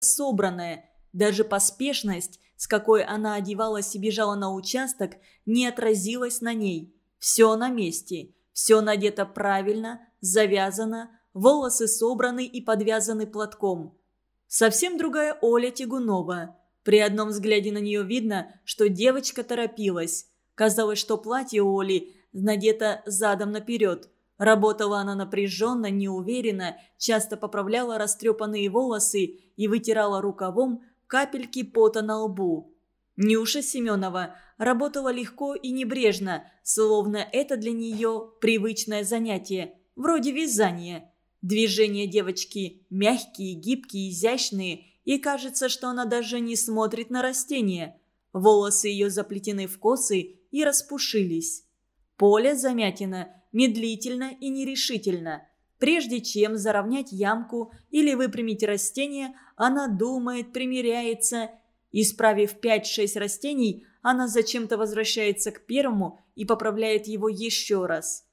собранная. Даже поспешность, с какой она одевалась и бежала на участок, не отразилась на ней. Все на месте, все надето правильно, завязано, волосы собраны и подвязаны платком. Совсем другая Оля Тягунова. При одном взгляде на нее видно, что девочка торопилась. Казалось, что платье Оли надето задом наперед. Работала она напряженно, неуверенно, часто поправляла растрепанные волосы и вытирала рукавом капельки пота на лбу. Нюша Семенова работала легко и небрежно, словно это для нее привычное занятие, вроде вязания. Движения девочки мягкие, гибкие, изящные, и кажется, что она даже не смотрит на растения. Волосы ее заплетены в косы и распушились. Поле Замятина медлительно и нерешительно. Прежде чем заровнять ямку или выпрямить растение, она думает, примиряется. Исправив 5-6 растений, она зачем-то возвращается к первому и поправляет его еще раз.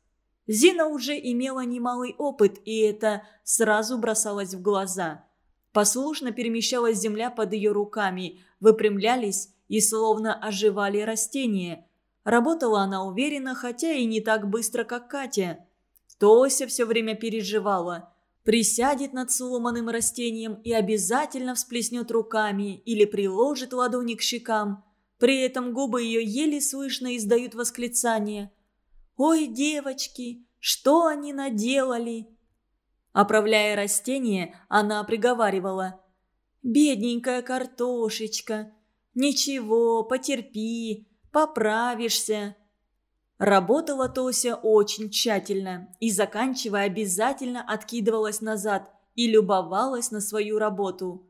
Зина уже имела немалый опыт, и это сразу бросалось в глаза. Послушно перемещалась земля под ее руками, выпрямлялись и словно оживали растения. Работала она уверенно, хотя и не так быстро, как Катя. Тося все время переживала. Присядет над сломанным растением и обязательно всплеснет руками или приложит ладони к щекам. При этом губы ее еле слышно издают восклицание. «Ой, девочки, что они наделали?» Оправляя растение, она приговаривала. «Бедненькая картошечка, ничего, потерпи, поправишься». Работала Тося очень тщательно и, заканчивая, обязательно откидывалась назад и любовалась на свою работу.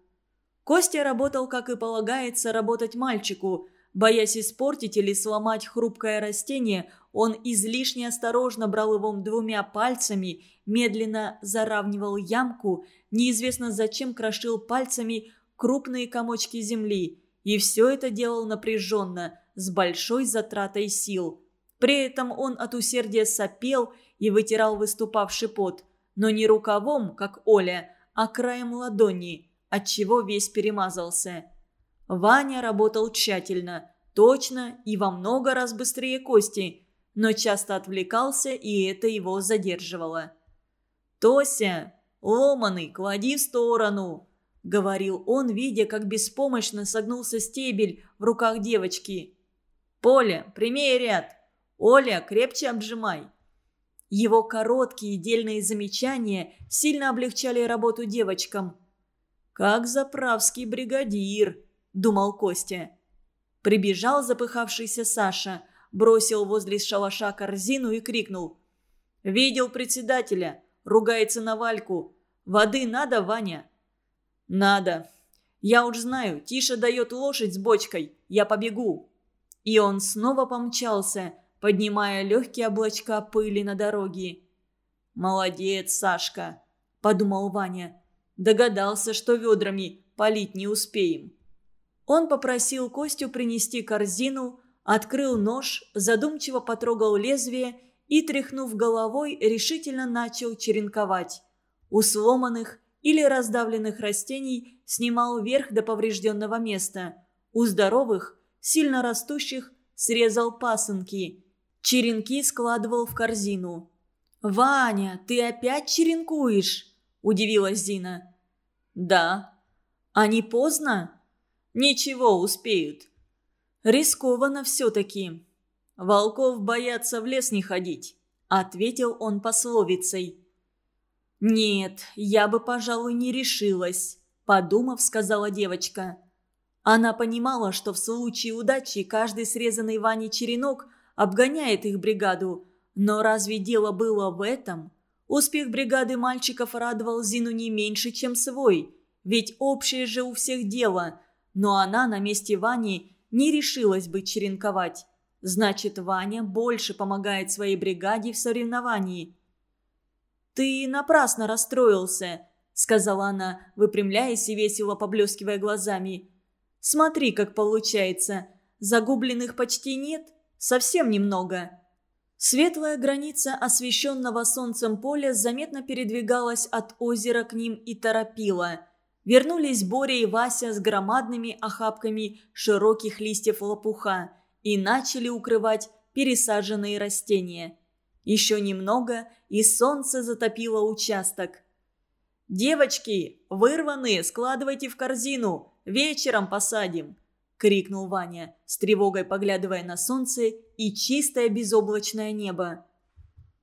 Костя работал, как и полагается работать мальчику. Боясь испортить или сломать хрупкое растение, он излишне осторожно брал его двумя пальцами, медленно заравнивал ямку, неизвестно зачем крошил пальцами крупные комочки земли. И все это делал напряженно, с большой затратой сил. При этом он от усердия сопел и вытирал выступавший пот, но не рукавом, как Оля, а краем ладони, отчего весь перемазался. Ваня работал тщательно, точно и во много раз быстрее Кости, но часто отвлекался, и это его задерживало. «Тося, ломаный, клади в сторону!» — говорил он, видя, как беспомощно согнулся стебель в руках девочки. «Поля, прими ряд! Оля, крепче обжимай!» Его короткие дельные замечания сильно облегчали работу девочкам. «Как заправский бригадир!» – думал Костя. Прибежал запыхавшийся Саша, бросил возле шалаша корзину и крикнул. «Видел председателя! Ругается на Вальку. Воды надо, Ваня?» «Надо. Я уж знаю, Тиша дает лошадь с бочкой. Я побегу». И он снова помчался, поднимая легкие облачка пыли на дороге. «Молодец, Сашка», – подумал Ваня. Догадался, что ведрами полить не успеем. Он попросил Костю принести корзину, открыл нож, задумчиво потрогал лезвие и, тряхнув головой, решительно начал черенковать. У сломанных или раздавленных растений снимал верх до поврежденного места. У здоровых, сильно растущих, срезал пасынки. Черенки складывал в корзину. «Ваня, ты опять черенкуешь?» – удивилась Зина. «Да». «А не поздно?» «Ничего, успеют». «Рискованно все-таки. «Волков боятся в лес не ходить», — ответил он пословицей. «Нет, я бы, пожалуй, не решилась», — подумав, сказала девочка. Она понимала, что в случае удачи каждый срезанный Ваней черенок обгоняет их бригаду. Но разве дело было в этом? Успех бригады мальчиков радовал Зину не меньше, чем свой. Ведь общее же у всех дело. Но она на месте Вани не решилась бы черенковать. Значит, Ваня больше помогает своей бригаде в соревновании. «Ты напрасно расстроился», — сказала она, выпрямляясь и весело поблескивая глазами. «Смотри, как получается. Загубленных почти нет, совсем немного». Светлая граница освещенного солнцем поля заметно передвигалась от озера к ним и торопила. Вернулись Боря и Вася с громадными охапками широких листьев лопуха и начали укрывать пересаженные растения. Еще немного, и солнце затопило участок. «Девочки, вырванные, складывайте в корзину, вечером посадим!» — крикнул Ваня, с тревогой поглядывая на солнце и чистое безоблачное небо.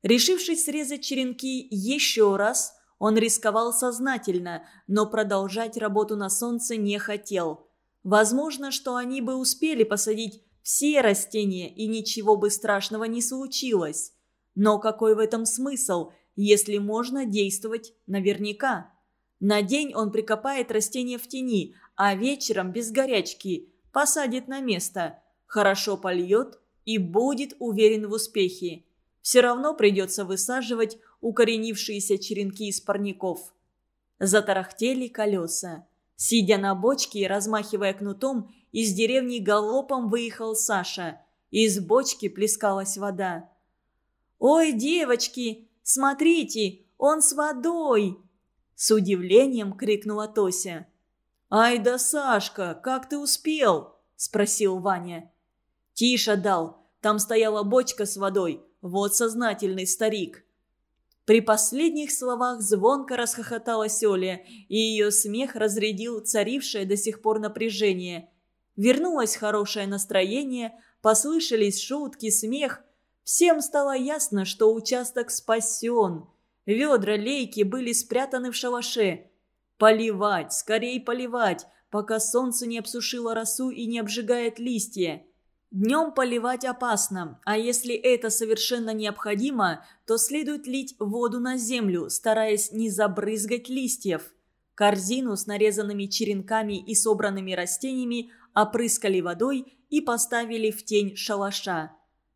Решившись срезать черенки еще раз, он рисковал сознательно, но продолжать работу на солнце не хотел. Возможно, что они бы успели посадить все растения, и ничего бы страшного не случилось. Но какой в этом смысл, если можно действовать наверняка? На день он прикопает растение в тени, а вечером без горячки посадит на место, хорошо польет и будет уверен в успехе. Все равно придется высаживать укоренившиеся черенки из парников. Затарахтели колеса. Сидя на бочке и размахивая кнутом, из деревни галопом выехал Саша. Из бочки плескалась вода. «Ой, девочки, смотрите, он с водой!» С удивлением крикнула Тося. «Ай да, Сашка, как ты успел?» – спросил Ваня. «Тише дал, там стояла бочка с водой, вот сознательный старик». При последних словах звонко расхохоталась Оля, и ее смех разрядил царившее до сих пор напряжение. Вернулось хорошее настроение, послышались шутки, смех. Всем стало ясно, что участок спасен. Ведра лейки были спрятаны в шалаше. Поливать, скорее поливать, пока солнце не обсушило росу и не обжигает листья. Днем поливать опасно, а если это совершенно необходимо, то следует лить воду на землю, стараясь не забрызгать листьев. Корзину с нарезанными черенками и собранными растениями опрыскали водой и поставили в тень шалаша.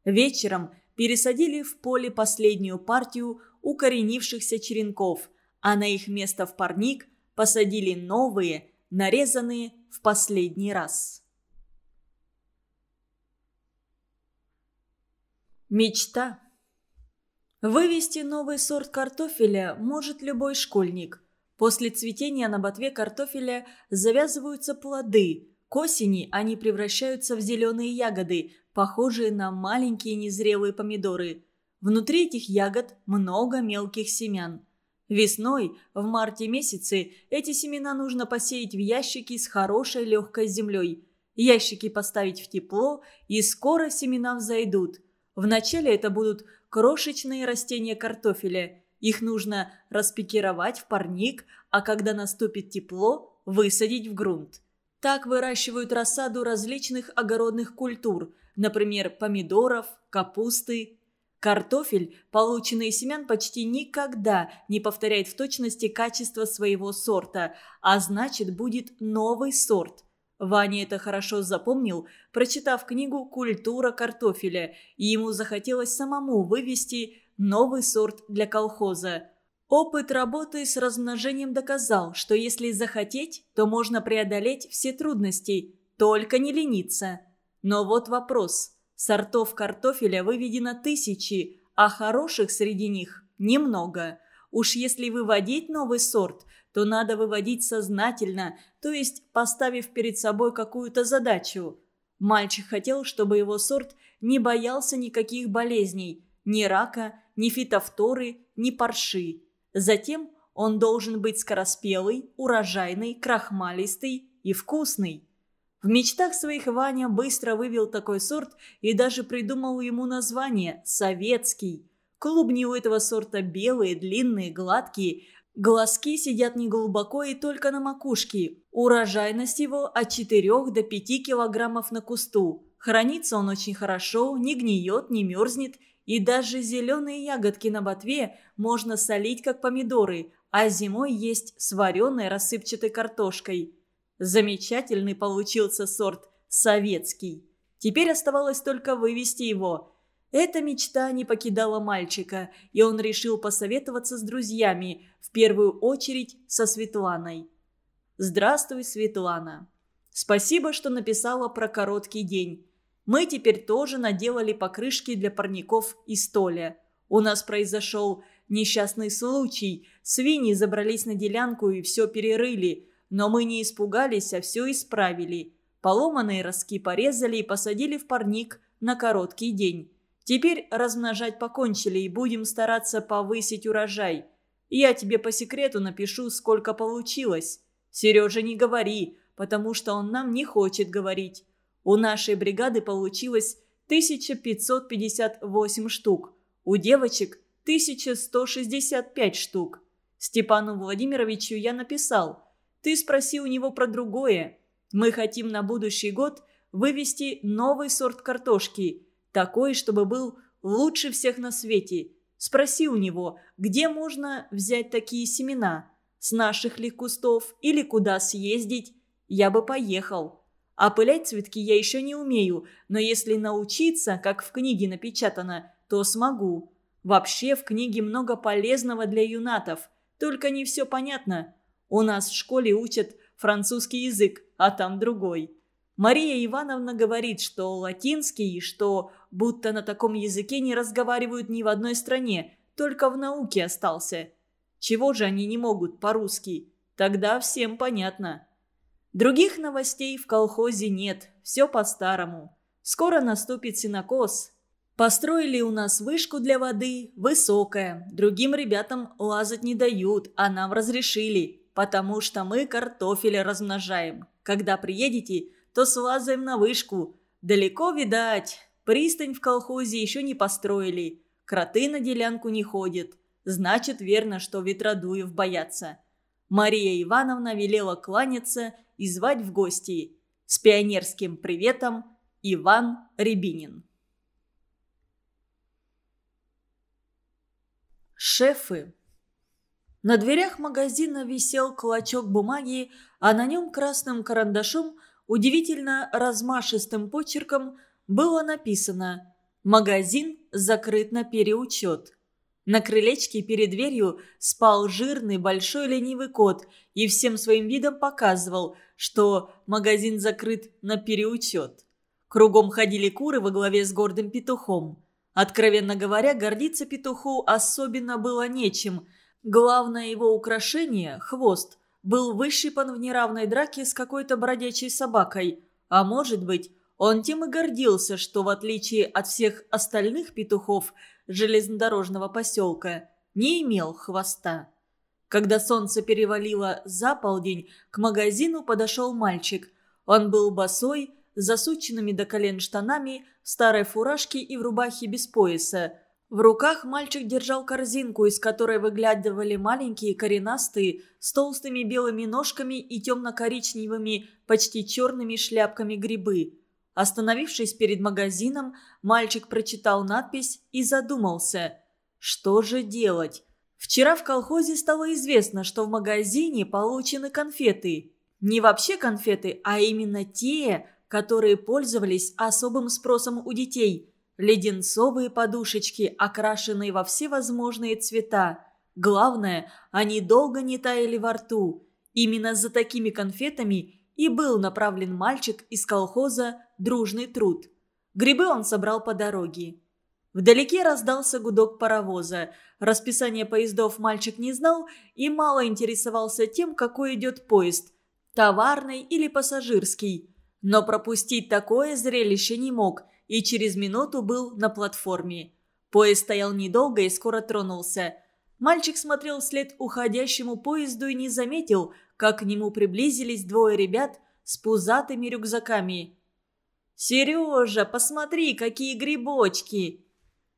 Вечером пересадили в поле последнюю партию укоренившихся черенков, а на их место в парник посадили новые, нарезанные в последний раз. Мечта. Вывести новый сорт картофеля может любой школьник. После цветения на ботве картофеля завязываются плоды. К осени они превращаются в зеленые ягоды, похожие на маленькие незрелые помидоры. Внутри этих ягод много мелких семян. Весной, в марте месяце, эти семена нужно посеять в ящики с хорошей легкой землей. Ящики поставить в тепло, и скоро семена взойдут. Вначале это будут крошечные растения картофеля. Их нужно распекировать в парник, а когда наступит тепло, высадить в грунт. Так выращивают рассаду различных огородных культур, например, помидоров, капусты. Картофель, полученный из семян, почти никогда не повторяет в точности качество своего сорта, а значит будет новый сорт. Ваня это хорошо запомнил, прочитав книгу «Культура картофеля», и ему захотелось самому вывести новый сорт для колхоза. Опыт работы с размножением доказал, что если захотеть, то можно преодолеть все трудности, только не лениться. Но вот вопрос. Сортов картофеля выведено тысячи, а хороших среди них немного. Уж если выводить новый сорт, то надо выводить сознательно, то есть поставив перед собой какую-то задачу. Мальчик хотел, чтобы его сорт не боялся никаких болезней, ни рака, ни фитофторы, ни парши. Затем он должен быть скороспелый, урожайный, крахмалистый и вкусный. В мечтах своих Ваня быстро вывел такой сорт и даже придумал ему название «советский». Клубни у этого сорта белые, длинные, гладкие, глазки сидят неглубоко и только на макушке. Урожайность его от 4 до 5 килограммов на кусту. Хранится он очень хорошо, не гниет, не мерзнет и даже зеленые ягодки на ботве можно солить, как помидоры, а зимой есть с вареной рассыпчатой картошкой. Замечательный получился сорт советский. Теперь оставалось только вывести его. Эта мечта не покидала мальчика, и он решил посоветоваться с друзьями, в первую очередь со Светланой. «Здравствуй, Светлана. Спасибо, что написала про короткий день. Мы теперь тоже наделали покрышки для парников и столя. У нас произошел несчастный случай. Свиньи забрались на делянку и все перерыли. но мы не испугались, а все исправили. Поломанные ростки порезали и посадили в парник на короткий день. Теперь размножать покончили и будем стараться повысить урожай. Я тебе по секрету напишу, сколько получилось. Сережа, не говори, потому что он нам не хочет говорить. У нашей бригады получилось 1558 штук. У девочек 1165 штук. Степану Владимировичу я написал. Ты спроси у него про другое. Мы хотим на будущий год вывести новый сорт картошки. Такой, чтобы был лучше всех на свете. Спроси у него, где можно взять такие семена. С наших ли кустов или куда съездить. Я бы поехал. Опылять цветки я еще не умею, но если научиться, как в книге напечатано, то смогу. Вообще в книге много полезного для юнатов, только не все понятно. У нас в школе учат французский язык, а там другой. Мария Ивановна говорит, что латинский, что будто на таком языке не разговаривают ни в одной стране, только в науке остался. Чего же они не могут по-русски? Тогда всем понятно. Других новостей в колхозе нет, все по-старому. Скоро наступит синокос. Построили у нас вышку для воды, высокая. Другим ребятам лазать не дают, а нам разрешили, потому что мы картофеля размножаем. Когда приедете, то слазаем на вышку. Далеко, видать. Пристань в колхозе еще не построили. Кроты на делянку не ходят. Значит, верно, что ветродуев боятся. Мария Ивановна велела кланяться и звать в гости. С пионерским приветом Иван Рябинин. Шефы. На дверях магазина висел клочок бумаги, а на нем красным карандашом, удивительно размашистым почерком, было написано «Магазин закрыт на переучет». На крылечке перед дверью спал жирный большой ленивый кот и всем своим видом показывал, что магазин закрыт на переучет. Кругом ходили куры во главе с гордым петухом. Откровенно говоря, гордиться петуху особенно было нечем. Главное его украшение – хвост – был выщипан в неравной драке с какой-то бродячей собакой. А может быть, он тем и гордился, что в отличие от всех остальных петухов – железнодорожного поселка, не имел хвоста. Когда солнце перевалило за полдень, к магазину подошел мальчик. Он был босой, засученными до колен штанами, в старой фуражке и в рубахе без пояса. В руках мальчик держал корзинку, из которой выглядывали маленькие коренастые с толстыми белыми ножками и темно-коричневыми, почти черными шляпками грибы. Остановившись перед магазином, мальчик прочитал надпись и задумался. Что же делать? Вчера в колхозе стало известно, что в магазине получены конфеты. Не вообще конфеты, а именно те, которые пользовались особым спросом у детей. Леденцовые подушечки, окрашенные во все возможные цвета. Главное, они долго не таяли во рту. Именно за такими конфетами и был направлен мальчик из колхоза «Дружный труд». Грибы он собрал по дороге. Вдалеке раздался гудок паровоза. Расписание поездов мальчик не знал и мало интересовался тем, какой идет поезд – товарный или пассажирский. Но пропустить такое зрелище не мог и через минуту был на платформе. Поезд стоял недолго и скоро тронулся. Мальчик смотрел вслед уходящему поезду и не заметил, как к нему приблизились двое ребят с пузатыми рюкзаками. «Сережа, посмотри, какие грибочки!»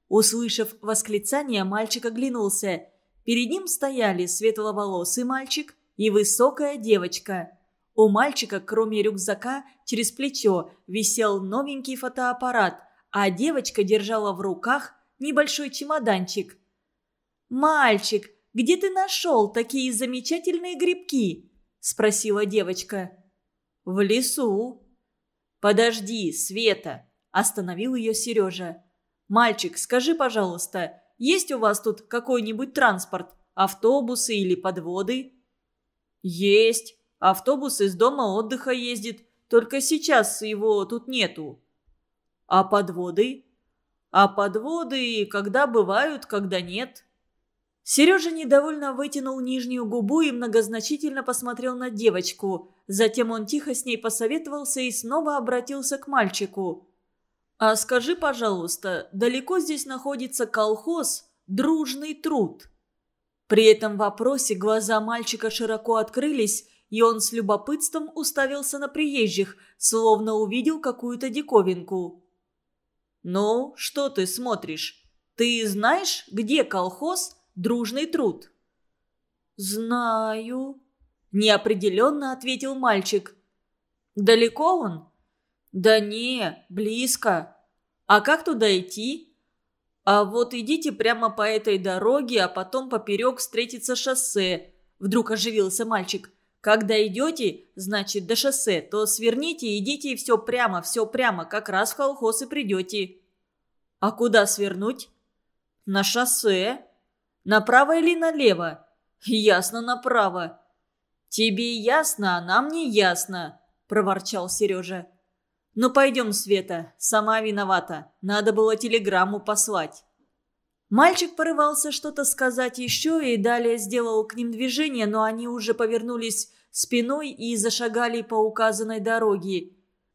Услышав восклицание, мальчик оглянулся. Перед ним стояли светловолосый мальчик и высокая девочка. У мальчика, кроме рюкзака, через плечо висел новенький фотоаппарат, а девочка держала в руках небольшой чемоданчик. «Мальчик, где ты нашел такие замечательные грибки?» – спросила девочка. «В лесу». «Подожди, Света!» – остановил ее Сережа. «Мальчик, скажи, пожалуйста, есть у вас тут какой-нибудь транспорт? Автобусы или подводы?» «Есть. Автобус из дома отдыха ездит. Только сейчас его тут нету». «А подводы?» «А подводы когда бывают, когда нет». Сережа недовольно вытянул нижнюю губу и многозначительно посмотрел на девочку. Затем он тихо с ней посоветовался и снова обратился к мальчику. «А скажи, пожалуйста, далеко здесь находится колхоз «Дружный труд»?» При этом вопросе глаза мальчика широко открылись, и он с любопытством уставился на приезжих, словно увидел какую-то диковинку. «Ну, что ты смотришь? Ты знаешь, где колхоз «Дружный труд»?» «Знаю», – неопределенно ответил мальчик. «Далеко он?» «Да не, близко. А как туда идти?» «А вот идите прямо по этой дороге, а потом поперек встретится шоссе», – вдруг оживился мальчик. Когда идете, значит, до шоссе, то сверните, идите и все прямо, все прямо, как раз в колхоз и придете. А куда свернуть? На шоссе. Направо или налево? Ясно, направо. Тебе ясно, а нам не ясно, проворчал Сережа. Ну пойдем, Света, сама виновата. Надо было телеграмму послать. Мальчик порывался что-то сказать еще и далее сделал к ним движение, но они уже повернулись спиной и зашагали по указанной дороге.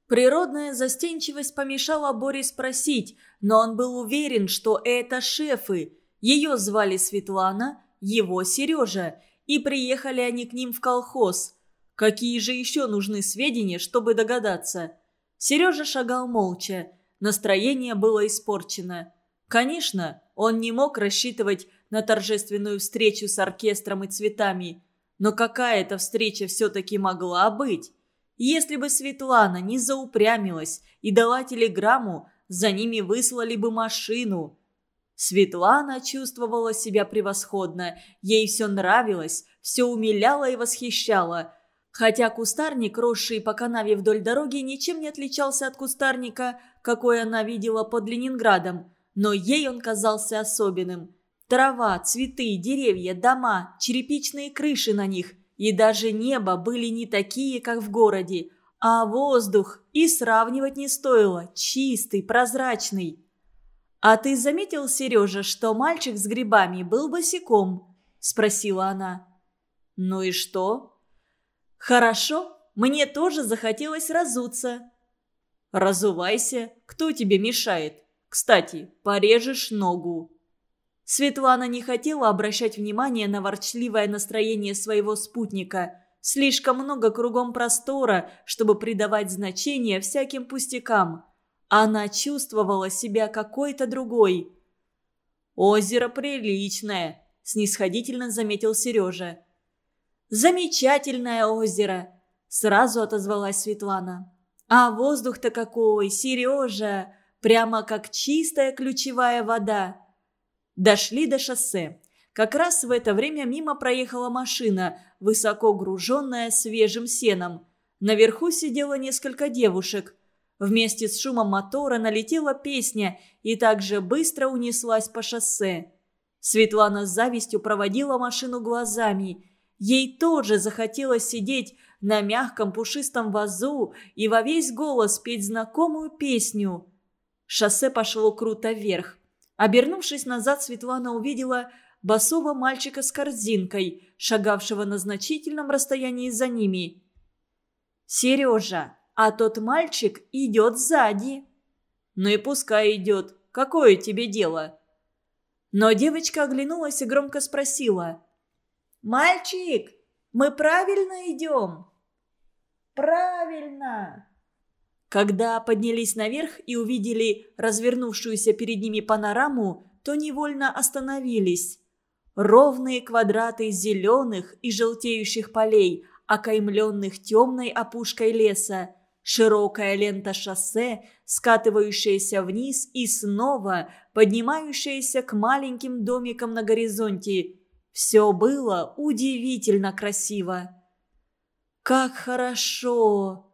Природная застенчивость помешала Боре спросить, но он был уверен, что это шефы. Ее звали Светлана, его Сережа, и приехали они к ним в колхоз. Какие же еще нужны сведения, чтобы догадаться? Сережа шагал молча. Настроение было испорчено. Конечно, он не мог рассчитывать на торжественную встречу с оркестром и цветами. Но какая-то встреча все-таки могла быть. Если бы Светлана не заупрямилась и дала телеграмму, за ними выслали бы машину. Светлана чувствовала себя превосходно. Ей все нравилось, все умиляло и восхищало. Хотя кустарник, росший по канаве вдоль дороги, ничем не отличался от кустарника, какой она видела под Ленинградом но ей он казался особенным. Трава, цветы, деревья, дома, черепичные крыши на них и даже небо были не такие, как в городе, а воздух и сравнивать не стоило, чистый, прозрачный. «А ты заметил, Сережа, что мальчик с грибами был босиком?» – спросила она. «Ну и что?» «Хорошо, мне тоже захотелось разуться». «Разувайся, кто тебе мешает?» Кстати, порежешь ногу». Светлана не хотела обращать внимание на ворчливое настроение своего спутника. Слишком много кругом простора, чтобы придавать значение всяким пустякам. Она чувствовала себя какой-то другой. «Озеро приличное», – снисходительно заметил Сережа. «Замечательное озеро», – сразу отозвалась Светлана. «А воздух-то какой, Сережа! прямо как чистая ключевая вода. Дошли до шоссе. Как раз в это время мимо проехала машина, высоко груженная свежим сеном. Наверху сидело несколько девушек. Вместе с шумом мотора налетела песня и также быстро унеслась по шоссе. Светлана с завистью проводила машину глазами. Ей тоже захотелось сидеть на мягком пушистом вазу и во весь голос петь знакомую песню – Шоссе пошло круто вверх. Обернувшись назад, Светлана увидела босого мальчика с корзинкой, шагавшего на значительном расстоянии за ними. «Сережа, а тот мальчик идет сзади». «Ну и пускай идет. Какое тебе дело?» Но девочка оглянулась и громко спросила. «Мальчик, мы правильно идем?» «Правильно!» Когда поднялись наверх и увидели развернувшуюся перед ними панораму, то невольно остановились. Ровные квадраты зеленых и желтеющих полей, окаймленных темной опушкой леса, широкая лента шоссе, скатывающаяся вниз и снова поднимающаяся к маленьким домикам на горизонте. Все было удивительно красиво. «Как хорошо!»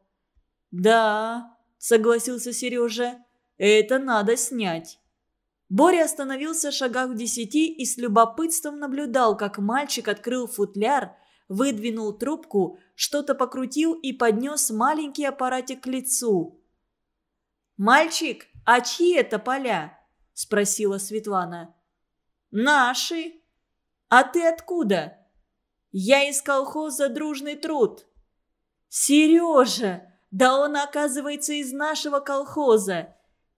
«Да», — согласился Сережа, — «это надо снять». Боря остановился в шагах в десяти и с любопытством наблюдал, как мальчик открыл футляр, выдвинул трубку, что-то покрутил и поднес маленький аппаратик к лицу. «Мальчик, а чьи это поля?» – спросила Светлана. «Наши». «А ты откуда?» «Я из колхоза «Дружный труд». «Сережа! Да он, оказывается, из нашего колхоза.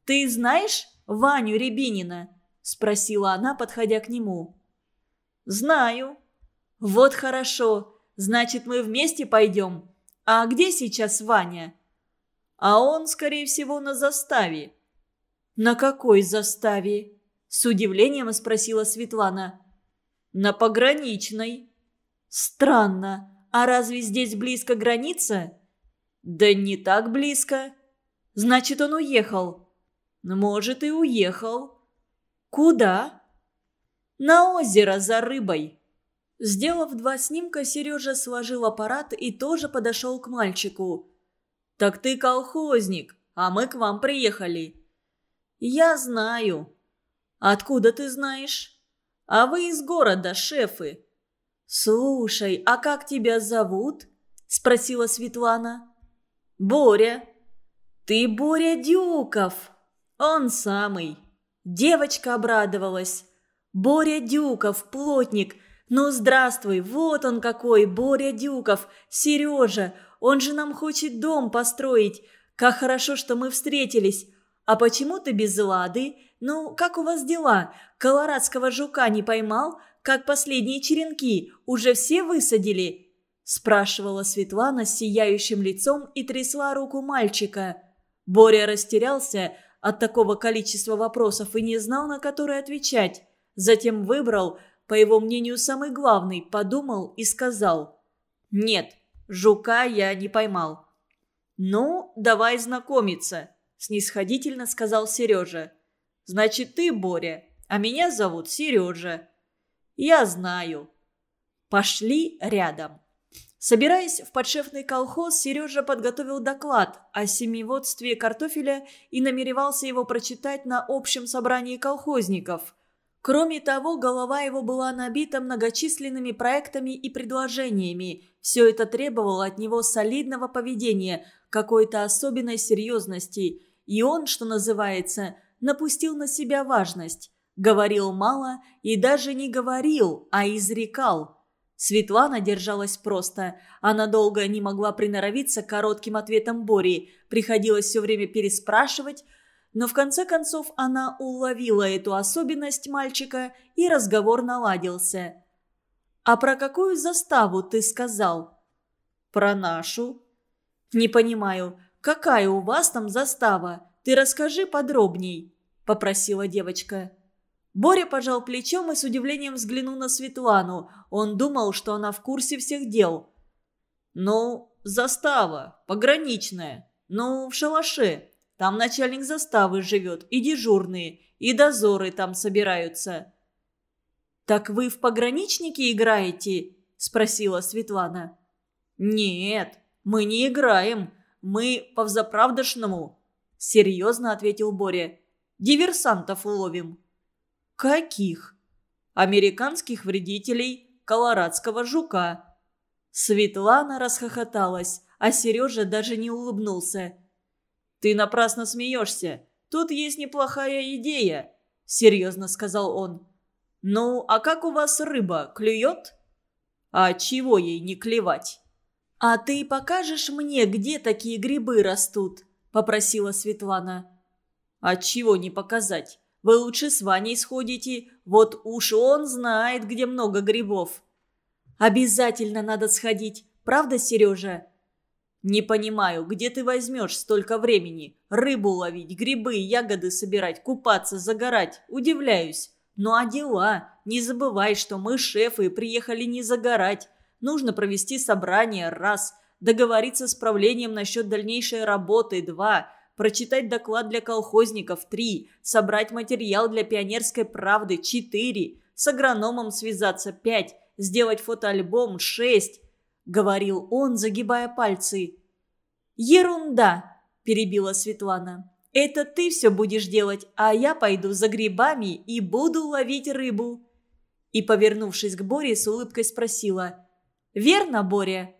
Ты знаешь Ваню Рябинина?» – спросила она, подходя к нему. «Знаю». «Вот хорошо. Значит, мы вместе пойдем. А где сейчас Ваня?» «А он, скорее всего, на заставе». «На какой заставе?» – с удивлением спросила Светлана. «На пограничной». «Странно. А разве здесь близко граница?» «Да не так близко». «Значит, он уехал». «Может, и уехал». «Куда?» «На озеро за рыбой». Сделав два снимка, Сережа сложил аппарат и тоже подошел к мальчику. «Так ты колхозник, а мы к вам приехали». «Я знаю». «Откуда ты знаешь?» «А вы из города, шефы». «Слушай, а как тебя зовут?» – спросила Светлана. «Боря». «Ты Боря Дюков?» «Он самый». Девочка обрадовалась. «Боря Дюков, плотник. Ну, здравствуй, вот он какой, Боря Дюков, Сережа. Он же нам хочет дом построить. Как хорошо, что мы встретились. А почему ты без Лады? Ну, как у вас дела? Колорадского жука не поймал? Как последние черенки? Уже все высадили?» Спрашивала Светлана с сияющим лицом и трясла руку мальчика. Боря растерялся от такого количества вопросов и не знал, на которые отвечать. Затем выбрал, по его мнению, самый главный, подумал и сказал. «Нет, жука я не поймал». «Ну, давай знакомиться», – снисходительно сказал Сережа. «Значит, ты Боря, а меня зовут Сережа». «Я знаю». Пошли рядом. Собираясь в подшефный колхоз, Сережа подготовил доклад о семиводстве картофеля и намеревался его прочитать на общем собрании колхозников. Кроме того, голова его была набита многочисленными проектами и предложениями. Все это требовало от него солидного поведения, какой-то особенной серьезности. И он, что называется, напустил на себя важность. Говорил мало и даже не говорил, а изрекал – Светлана держалась просто. Она долго не могла приноровиться к коротким ответам Бори. Приходилось все время переспрашивать. Но в конце концов она уловила эту особенность мальчика, и разговор наладился. «А про какую заставу ты сказал?» «Про нашу». «Не понимаю, какая у вас там застава? Ты расскажи подробней», – попросила девочка. Боря пожал плечом и с удивлением взглянул на Светлану. Он думал, что она в курсе всех дел. «Ну, застава, пограничная. Ну, в шалаше. Там начальник заставы живет, и дежурные, и дозоры там собираются». «Так вы в пограничники играете?» – спросила Светлана. «Нет, мы не играем. Мы по взаправдошному», – серьезно ответил Боря. «Диверсантов ловим». «Каких?» «Американских вредителей, колорадского жука». Светлана расхохоталась, а Сережа даже не улыбнулся. «Ты напрасно смеешься. Тут есть неплохая идея», — серьезно сказал он. «Ну, а как у вас рыба, клюет?» «А чего ей не клевать?» «А ты покажешь мне, где такие грибы растут?» – попросила Светлана. «А чего не показать? Вы лучше с Ваней сходите. Вот уж он знает, где много грибов». «Обязательно надо сходить. Правда, Сережа?» «Не понимаю, где ты возьмешь столько времени? Рыбу ловить, грибы, ягоды собирать, купаться, загорать. Удивляюсь. Ну а дела? Не забывай, что мы, шефы, приехали не загорать. Нужно провести собрание – раз. Договориться с правлением насчет дальнейшей работы – два прочитать доклад для колхозников – три, собрать материал для пионерской правды – четыре, с агрономом связаться – пять, сделать фотоальбом – шесть, – говорил он, загибая пальцы. «Ерунда!» – перебила Светлана. «Это ты все будешь делать, а я пойду за грибами и буду ловить рыбу». И, повернувшись к Боре, с улыбкой спросила. «Верно, Боря?»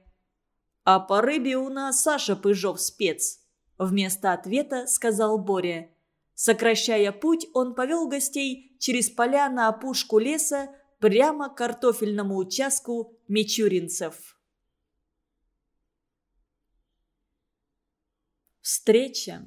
«А по рыбе у нас Саша Пыжов спец», Вместо ответа сказал Боря. Сокращая путь, он повел гостей через поля на опушку леса, прямо к картофельному участку мичуринцев. Встреча.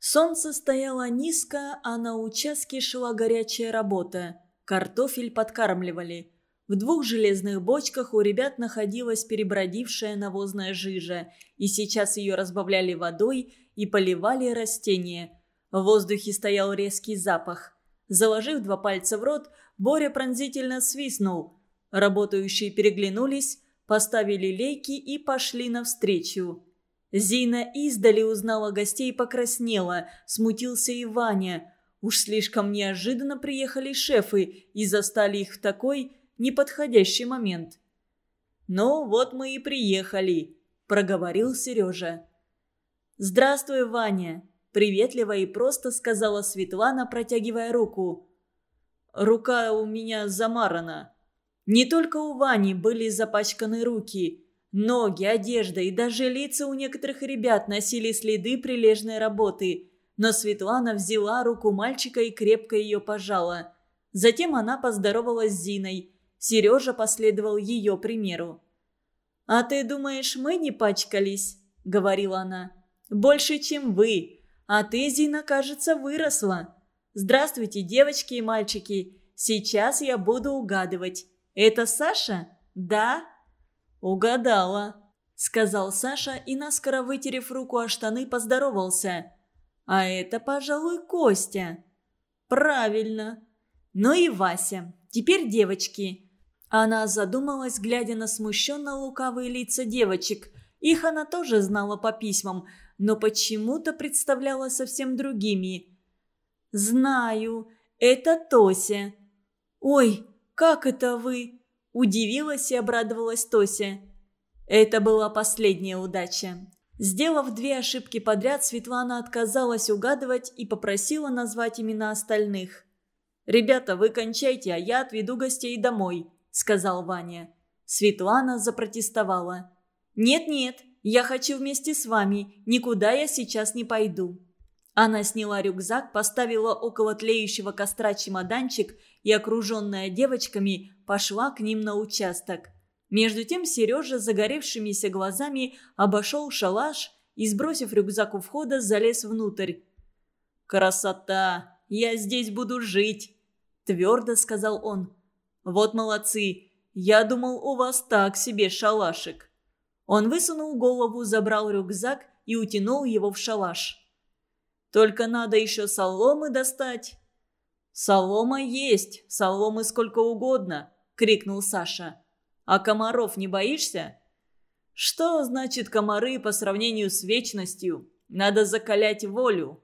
Солнце стояло низко, а на участке шла горячая работа. Картофель подкармливали. В двух железных бочках у ребят находилась перебродившая навозная жижа, и сейчас ее разбавляли водой и поливали растения. В воздухе стоял резкий запах. Заложив два пальца в рот, Боря пронзительно свистнул. Работающие переглянулись, поставили лейки и пошли навстречу. Зина издали узнала гостей и покраснела, смутился и Ваня. Уж слишком неожиданно приехали шефы и застали их в такой неподходящий момент. «Ну, вот мы и приехали», – проговорил Сережа. «Здравствуй, Ваня», – приветливо и просто сказала Светлана, протягивая руку. «Рука у меня замарана». Не только у Вани были запачканы руки – Ноги, одежда и даже лица у некоторых ребят носили следы прилежной работы. Но Светлана взяла руку мальчика и крепко ее пожала. Затем она поздоровалась с Зиной. Сережа последовал ее примеру. «А ты думаешь, мы не пачкались?» – говорила она. «Больше, чем вы. А ты, Зина, кажется, выросла. Здравствуйте, девочки и мальчики. Сейчас я буду угадывать. Это Саша? Да? «Угадала», — сказал Саша и, наскоро вытерев руку о штаны, поздоровался. «А это, пожалуй, Костя». «Правильно». «Ну и Вася. Теперь девочки». Она задумалась, глядя на смущенно лукавые лица девочек. Их она тоже знала по письмам, но почему-то представляла совсем другими. «Знаю, это Тося». «Ой, как это вы?» Удивилась и обрадовалась Тося. Это была последняя удача. Сделав две ошибки подряд, Светлана отказалась угадывать и попросила назвать имена остальных. «Ребята, вы кончайте, а я отведу гостей домой», — сказал Ваня. Светлана запротестовала. «Нет-нет, я хочу вместе с вами, никуда я сейчас не пойду». Она сняла рюкзак, поставила около тлеющего костра чемоданчик и, окруженная девочками, пошла к ним на участок. Между тем Сережа загоревшимися глазами обошел шалаш и, сбросив рюкзак у входа, залез внутрь. «Красота! Я здесь буду жить!» – твердо сказал он. «Вот молодцы! Я думал, у вас так себе шалашик!» Он высунул голову, забрал рюкзак и утянул его в шалаш. Только надо еще соломы достать». «Солома есть, соломы сколько угодно», — крикнул Саша. «А комаров не боишься?» «Что значит комары по сравнению с вечностью? Надо закалять волю».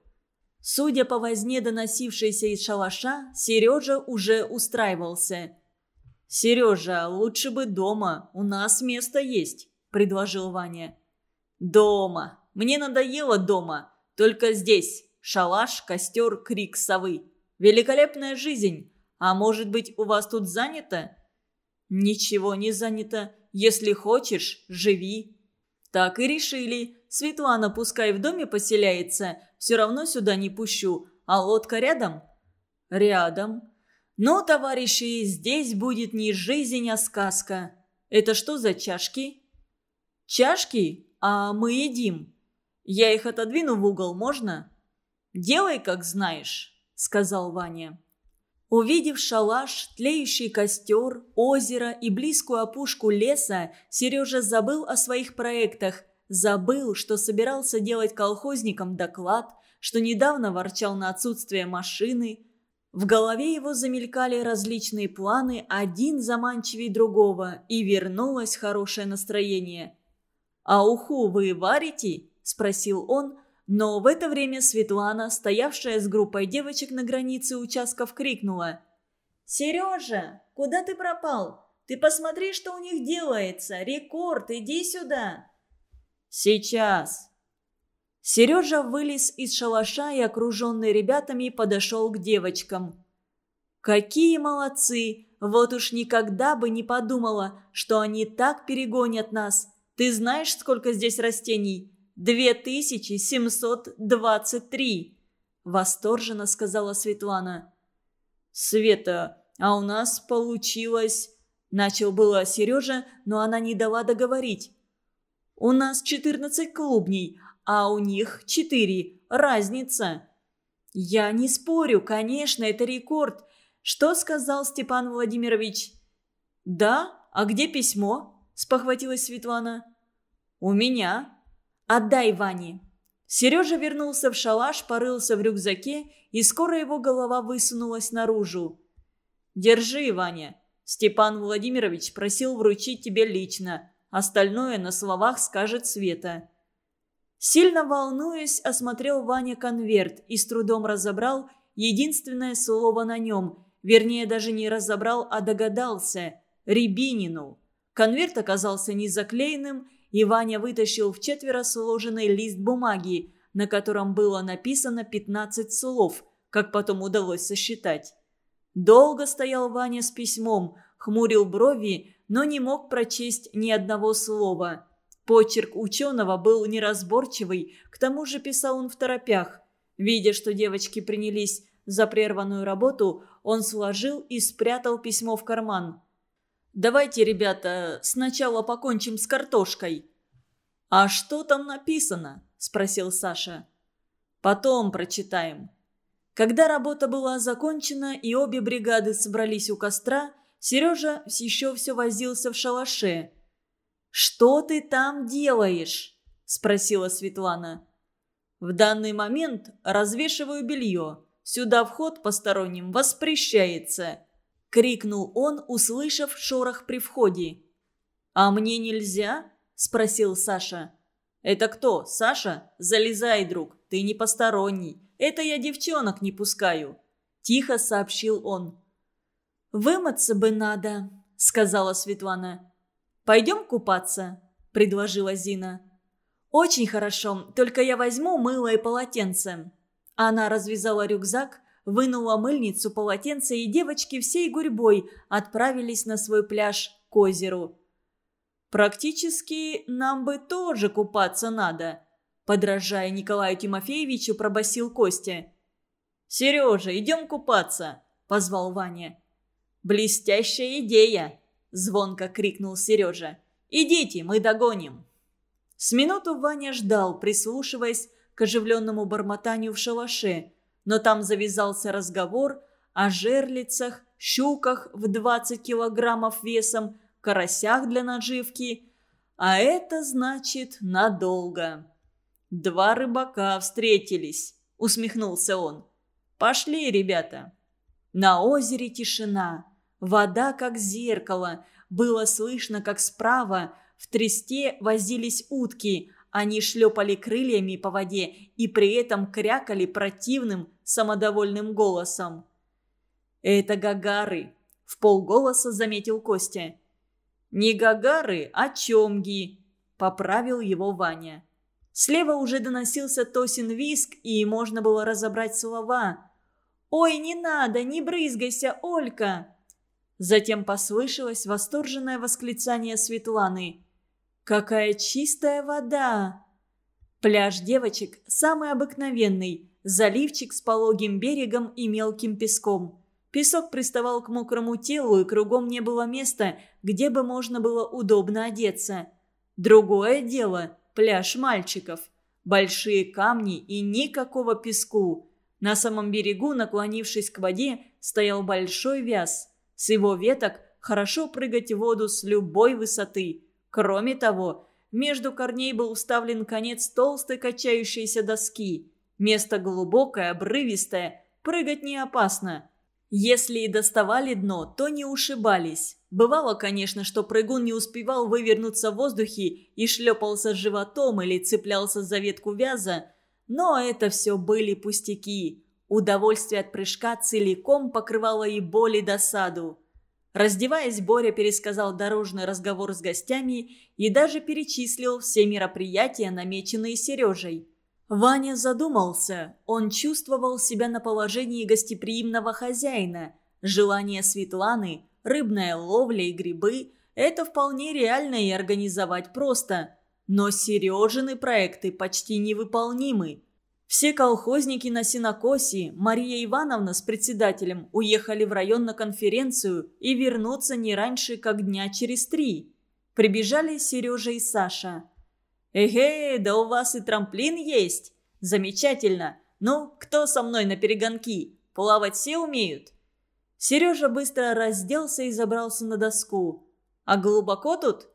Судя по возне, доносившейся из шалаша, Сережа уже устраивался. «Сережа, лучше бы дома, у нас место есть», — предложил Ваня. «Дома. Мне надоело дома. Только здесь шалаш, костер, крик совы. Великолепная жизнь. А может быть, у вас тут занято? Ничего не занято. Если хочешь, живи. Так и решили. Светлана пускай в доме поселяется, все равно сюда не пущу. А лодка рядом? Рядом. Но, товарищи, здесь будет не жизнь, а сказка. Это что за чашки? Чашки? А мы едим. Я их отодвину в угол, можно?» «Делай, как знаешь», — сказал Ваня. Увидев шалаш, тлеющий костер, озеро и близкую опушку леса, Сережа забыл о своих проектах, забыл, что собирался делать колхозникам доклад, что недавно ворчал на отсутствие машины. В голове его замелькали различные планы, один заманчивее другого, и вернулось хорошее настроение. «А уху вы варите?» – спросил он, но в это время Светлана, стоявшая с группой девочек на границе участков, крикнула. «Сережа, куда ты пропал? Ты посмотри, что у них делается! Рекорд, иди сюда!» «Сейчас!» Сережа вылез из шалаша и, окруженный ребятами, подошел к девочкам. «Какие молодцы! Вот уж никогда бы не подумала, что они так перегонят нас! Ты знаешь, сколько здесь растений? Две тысячи семьсот двадцать три!» – восторженно сказала Светлана. «Света, а у нас получилось...» Начал было Сережа, но она не дала договорить. «У нас 14 клубней, а у них 4. Разница». «Я не спорю, конечно, это рекорд. Что сказал Степан Владимирович?» «Да? А где письмо?» – спохватилась Светлана. «У меня». «Отдай Ване». Сережа вернулся в шалаш, порылся в рюкзаке, и скоро его голова высунулась наружу. «Держи, Ваня. Степан Владимирович просил вручить тебе лично. Остальное на словах скажет Света». Сильно волнуясь, осмотрел Ваня конверт и с трудом разобрал единственное слово на нем. Вернее, даже не разобрал, а догадался – Рябинину. Конверт оказался не заклеенным, и Ваня вытащил в четверо сложенный лист бумаги, на котором было написано 15 слов, как потом удалось сосчитать. Долго стоял Ваня с письмом, хмурил брови, но не мог прочесть ни одного слова. Почерк ученого был неразборчивый, к тому же писал он в торопях. Видя, что девочки принялись за прерванную работу, он сложил и спрятал письмо в карман. Давайте, ребята, сначала покончим с картошкой». «А что там написано?» – спросил Саша. «Потом прочитаем». Когда работа была закончена и обе бригады собрались у костра, Сережа еще все возился в шалаше. «Что ты там делаешь?» – спросила Светлана. «В данный момент развешиваю белье. Сюда вход посторонним воспрещается», — крикнул он, услышав шорох при входе. «А мне нельзя?» — спросил Саша. «Это кто, Саша? Залезай, друг, ты не посторонний. Это я девчонок не пускаю», — тихо сообщил он. «Вымыться бы надо», — сказала Светлана. «Пойдем купаться?» — предложила Зина. «Очень хорошо, только я возьму мыло и полотенце». Она развязала рюкзак, вынула мыльницу, полотенце, и девочки всей гурьбой отправились на свой пляж к озеру. «Практически нам бы тоже купаться надо», – подражая Николаю Тимофеевичу, пробасил Костя. «Сережа, идем купаться», – позвал Ваня. «Блестящая идея!» – звонко крикнул Сережа. «Идите, мы догоним!» С минуту Ваня ждал, прислушиваясь к оживленному бормотанию в шалаше – но там завязался разговор о жерлицах, щуках в 20 килограммов весом, карасях для наживки. А это значит надолго. «Два рыбака встретились», — усмехнулся он. «Пошли, ребята». На озере тишина. Вода как зеркало. Было слышно, как справа в тресте возились утки, они шлепали крыльями по воде и при этом крякали противным, самодовольным голосом. «Это гагары», — в полголоса заметил Костя. «Не гагары, а чомги», — поправил его Ваня. Слева уже доносился Тосин виск, и можно было разобрать слова. «Ой, не надо, не брызгайся, Олька!» Затем послышалось восторженное восклицание Светланы. Какая чистая вода! Пляж девочек самый обыкновенный, заливчик с пологим берегом и мелким песком. Песок приставал к мокрому телу, и кругом не было места, где бы можно было удобно одеться. Другое дело – пляж мальчиков. Большие камни и никакого песку. На самом берегу, наклонившись к воде, стоял большой вяз. С его веток хорошо прыгать в воду с любой высоты – Кроме того, между корней был уставлен конец толстой качающейся доски. Место глубокое, обрывистое, прыгать не опасно. Если и доставали дно, то не ушибались. Бывало, конечно, что прыгун не успевал вывернуться в воздухе и шлепался животом или цеплялся за ветку вяза, но это все были пустяки. Удовольствие от прыжка целиком покрывало и боль, и досаду. Раздеваясь, Боря пересказал дорожный разговор с гостями и даже перечислил все мероприятия, намеченные Сережей. Ваня задумался. Он чувствовал себя на положении гостеприимного хозяина. Желание Светланы, рыбная ловля и грибы – это вполне реально и организовать просто. Но Сережины проекты почти невыполнимы. Все колхозники на синокосе, Мария Ивановна с председателем уехали в район на конференцию и вернутся не раньше, как дня через три. Прибежали Сережа и Саша. «Эге, да у вас и трамплин есть? Замечательно! Ну, кто со мной на перегонки? Плавать все умеют?» Сережа быстро разделся и забрался на доску. «А глубоко тут?»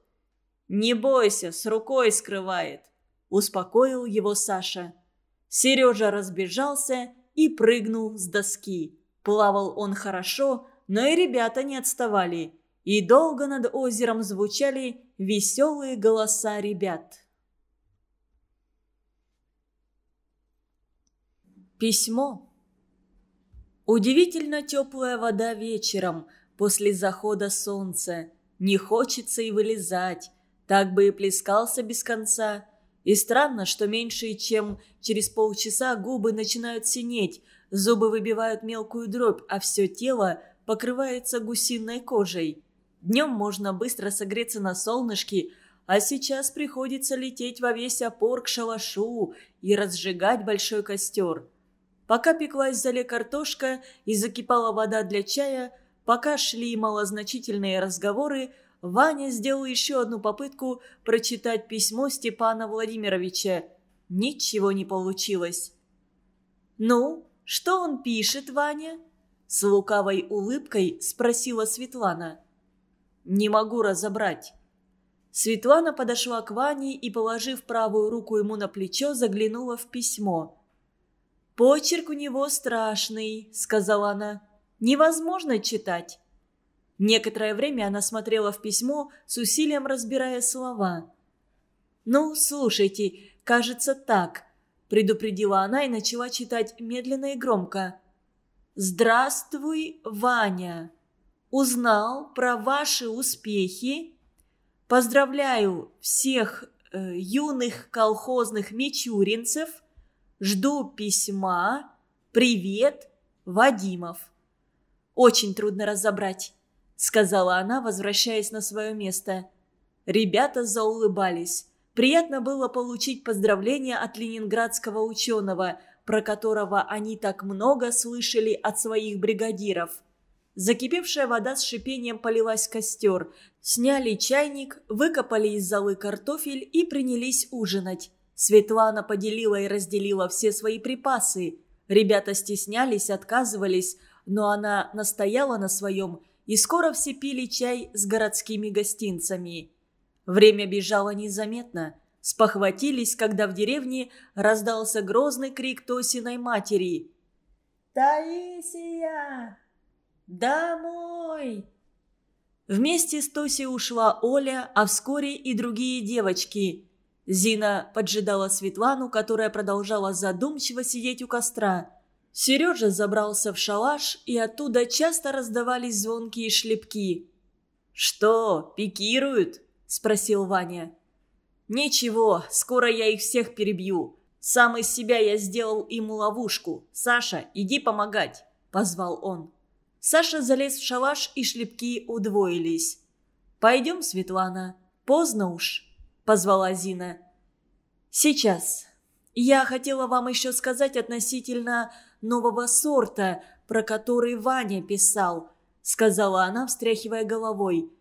«Не бойся, с рукой скрывает», – успокоил его Саша. Сережа разбежался и прыгнул с доски. Плавал он хорошо, но и ребята не отставали. И долго над озером звучали веселые голоса ребят. Письмо. Удивительно теплая вода вечером, после захода солнца. Не хочется и вылезать. Так бы и плескался без конца. И странно, что меньше чем через полчаса губы начинают синеть, зубы выбивают мелкую дробь, а все тело покрывается гусиной кожей. Днем можно быстро согреться на солнышке, а сейчас приходится лететь во весь опор к шалашу и разжигать большой костер. Пока пеклась в зале картошка и закипала вода для чая, пока шли малозначительные разговоры, Ваня сделал еще одну попытку прочитать письмо Степана Владимировича. Ничего не получилось. «Ну, что он пишет, Ваня?» С лукавой улыбкой спросила Светлана. «Не могу разобрать». Светлана подошла к Ване и, положив правую руку ему на плечо, заглянула в письмо. «Почерк у него страшный», — сказала она. «Невозможно читать». Некоторое время она смотрела в письмо, с усилием разбирая слова. «Ну, слушайте, кажется так», – предупредила она и начала читать медленно и громко. «Здравствуй, Ваня! Узнал про ваши успехи? Поздравляю всех э, юных колхозных мичуринцев. Жду письма. Привет, Вадимов». Очень трудно разобрать сказала она, возвращаясь на свое место. Ребята заулыбались. Приятно было получить поздравления от ленинградского ученого, про которого они так много слышали от своих бригадиров. Закипевшая вода с шипением полилась костер. Сняли чайник, выкопали из золы картофель и принялись ужинать. Светлана поделила и разделила все свои припасы. Ребята стеснялись, отказывались, но она настояла на своем – и скоро все пили чай с городскими гостинцами. Время бежало незаметно. Спохватились, когда в деревне раздался грозный крик Тосиной матери. «Таисия! Домой!» Вместе с Тоси ушла Оля, а вскоре и другие девочки. Зина поджидала Светлану, которая продолжала задумчиво сидеть у костра. Сережа забрался в шалаш, и оттуда часто раздавались звонкие шлепки. «Что, пикируют?» – спросил Ваня. «Ничего, скоро я их всех перебью. Сам из себя я сделал им ловушку. Саша, иди помогать!» – позвал он. Саша залез в шалаш, и шлепки удвоились. «Пойдем, Светлана. Поздно уж», – позвала Зина. «Сейчас. Я хотела вам еще сказать относительно нового сорта, про который Ваня писал», — сказала она, встряхивая головой.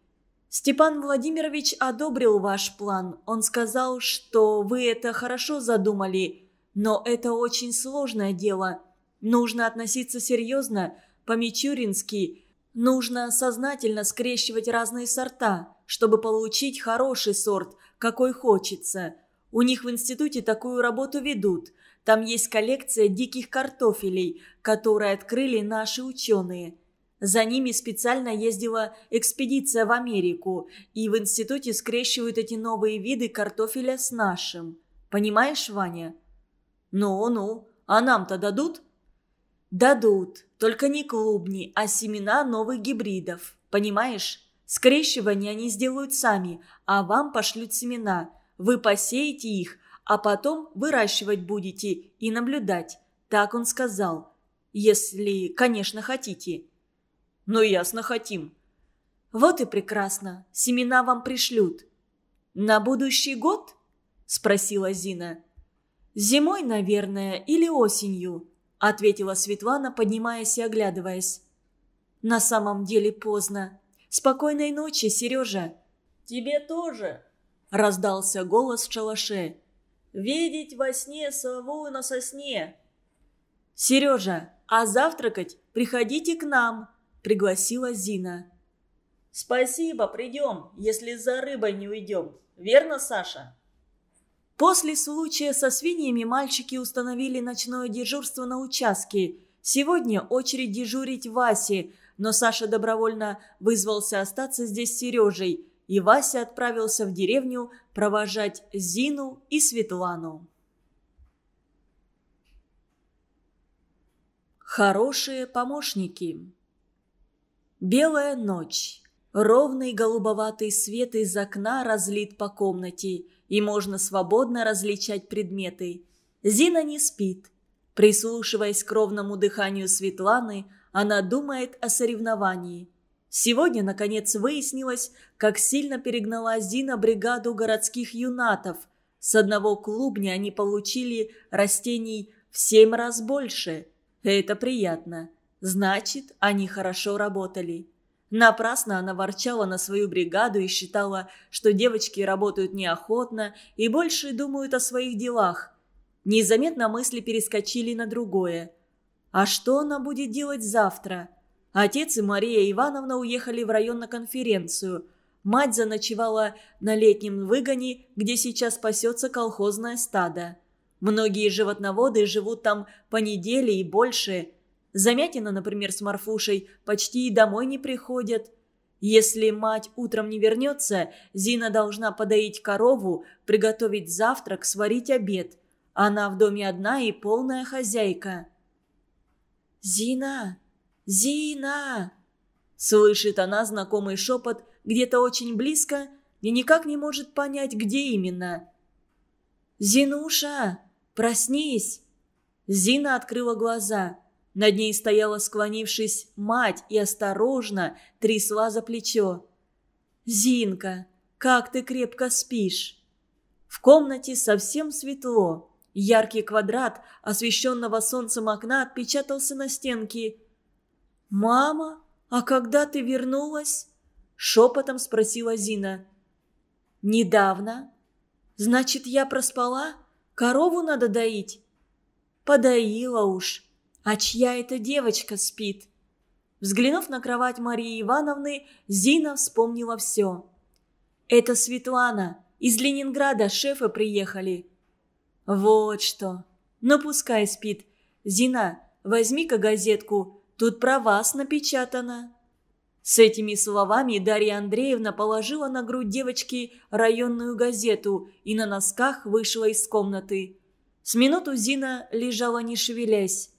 «Степан Владимирович одобрил ваш план. Он сказал, что вы это хорошо задумали, но это очень сложное дело. Нужно относиться серьезно, по-мичурински. Нужно сознательно скрещивать разные сорта, чтобы получить хороший сорт, какой хочется. У них в институте такую работу ведут. Там есть коллекция диких картофелей, которые открыли наши ученые. За ними специально ездила экспедиция в Америку, и в институте скрещивают эти новые виды картофеля с нашим. Понимаешь, Ваня? Ну-ну, а нам-то дадут? Дадут, только не клубни, а семена новых гибридов. Понимаешь? Скрещивание они сделают сами, а вам пошлют семена. Вы посеете их, а потом выращивать будете и наблюдать. Так он сказал. Если, конечно, хотите. Ну, ясно, хотим. Вот и прекрасно. Семена вам пришлют. На будущий год? Спросила Зина. «Зимой, наверное, или осенью», – ответила Светлана, поднимаясь и оглядываясь. «На самом деле поздно. Спокойной ночи, Сережа». «Тебе тоже», – раздался голос в шалаше. «Видеть во сне сову на сосне». «Сережа, а завтракать приходите к нам», – пригласила Зина. «Спасибо, придем, если за рыбой не уйдем. Верно, Саша?» После случая со свиньями мальчики установили ночное дежурство на участке. Сегодня очередь дежурить Васе, но Саша добровольно вызвался остаться здесь с Сережей, и Вася отправился в деревню провожать Зину и Светлану. Хорошие помощники Белая ночь. Ровный голубоватый свет из окна разлит по комнате – и можно свободно различать предметы. Зина не спит. Прислушиваясь к ровному дыханию Светланы, она думает о соревновании. Сегодня, наконец, выяснилось, как сильно перегнала Зина бригаду городских юнатов. С одного клубня они получили растений в семь раз больше. Это приятно. Значит, они хорошо работали. Напрасно она ворчала на свою бригаду и считала, что девочки работают неохотно и больше думают о своих делах. Незаметно мысли перескочили на другое. А что она будет делать завтра? Отец и Мария Ивановна уехали в район на конференцию. Мать заночевала на летнем выгоне, где сейчас пасется колхозное стадо. Многие животноводы живут там по неделе и больше – Замятина, например, с Марфушей почти и домой не приходят. Если мать утром не вернется, Зина должна подоить корову, приготовить завтрак, сварить обед. Она в доме одна и полная хозяйка. «Зина! Зина!» Слышит она знакомый шепот где-то очень близко и никак не может понять, где именно. «Зинуша, проснись!» Зина открыла глаза – над ней стояла, склонившись, мать и осторожно трясла за плечо. «Зинка, как ты крепко спишь!» В комнате совсем светло. Яркий квадрат, освещенного солнцем окна, отпечатался на стенке. «Мама, а когда ты вернулась?» Шепотом спросила Зина. «Недавно. Значит, я проспала? Корову надо доить?» «Подоила уж. А чья эта девочка спит? Взглянув на кровать Марии Ивановны, Зина вспомнила все. «Это Светлана. Из Ленинграда шефы приехали». «Вот что. Ну, пускай спит. Зина, возьми-ка газетку. Тут про вас напечатано». С этими словами Дарья Андреевна положила на грудь девочки районную газету и на носках вышла из комнаты. С минуту Зина лежала не шевелясь.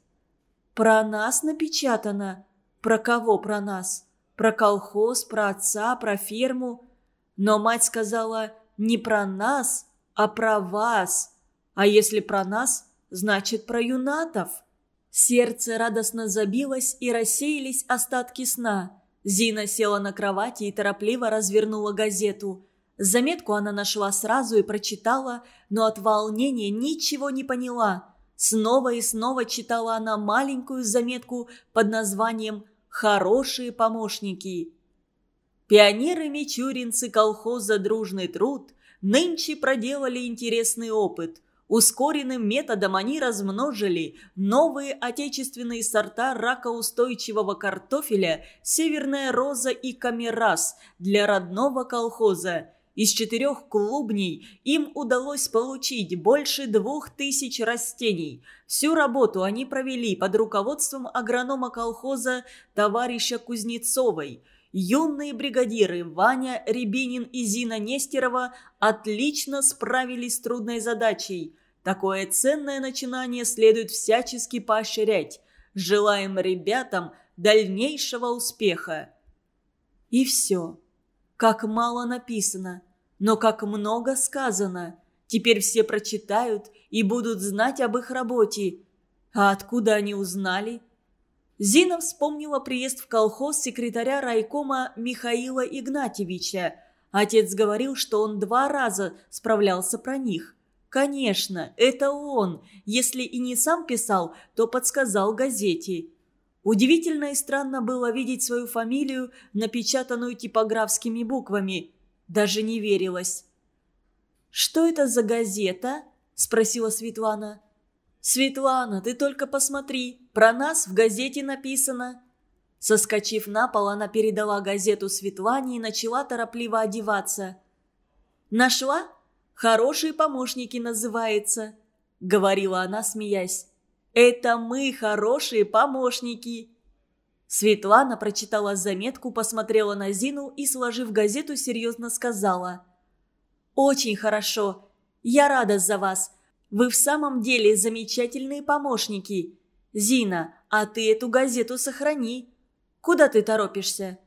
Про нас напечатано. Про кого про нас? Про колхоз, про отца, про ферму. Но мать сказала не про нас, а про вас. А если про нас, значит про юнатов. Сердце радостно забилось и рассеялись остатки сна. Зина села на кровати и торопливо развернула газету. Заметку она нашла сразу и прочитала, но от волнения ничего не поняла – Снова и снова читала она маленькую заметку под названием «Хорошие помощники». Пионеры-мичуринцы колхоза «Дружный труд» нынче проделали интересный опыт. Ускоренным методом они размножили новые отечественные сорта ракоустойчивого картофеля «Северная роза» и «Камерас» для родного колхоза – из четырех клубней им удалось получить больше двух тысяч растений. Всю работу они провели под руководством агронома колхоза товарища Кузнецовой. Юные бригадиры Ваня Рябинин и Зина Нестерова отлично справились с трудной задачей. Такое ценное начинание следует всячески поощрять. Желаем ребятам дальнейшего успеха. И все. Как мало написано, но как много сказано. Теперь все прочитают и будут знать об их работе. А откуда они узнали? Зина вспомнила приезд в колхоз секретаря райкома Михаила Игнатьевича. Отец говорил, что он два раза справлялся про них. Конечно, это он. Если и не сам писал, то подсказал газете. Удивительно и странно было видеть свою фамилию, напечатанную типографскими буквами. Даже не верилось. «Что это за газета?» – спросила Светлана. «Светлана, ты только посмотри, про нас в газете написано». Соскочив на пол, она передала газету Светлане и начала торопливо одеваться. «Нашла? Хорошие помощники называется», — говорила она, смеясь. «Это мы хорошие помощники». Светлана прочитала заметку, посмотрела на Зину и, сложив газету, серьезно сказала. «Очень хорошо. Я рада за вас. Вы в самом деле замечательные помощники. Зина, а ты эту газету сохрани. Куда ты торопишься?